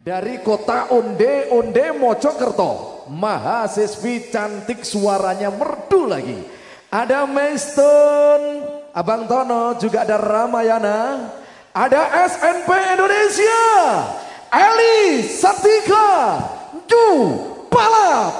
Dari kota Onde, Onde Mojokerto. Mahasiswi cantik suaranya merdu lagi. Ada Mayston, Abang Tono, juga ada Ramayana. Ada SNP Indonesia, Eli Satika, Ju Pala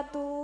wabarakatuh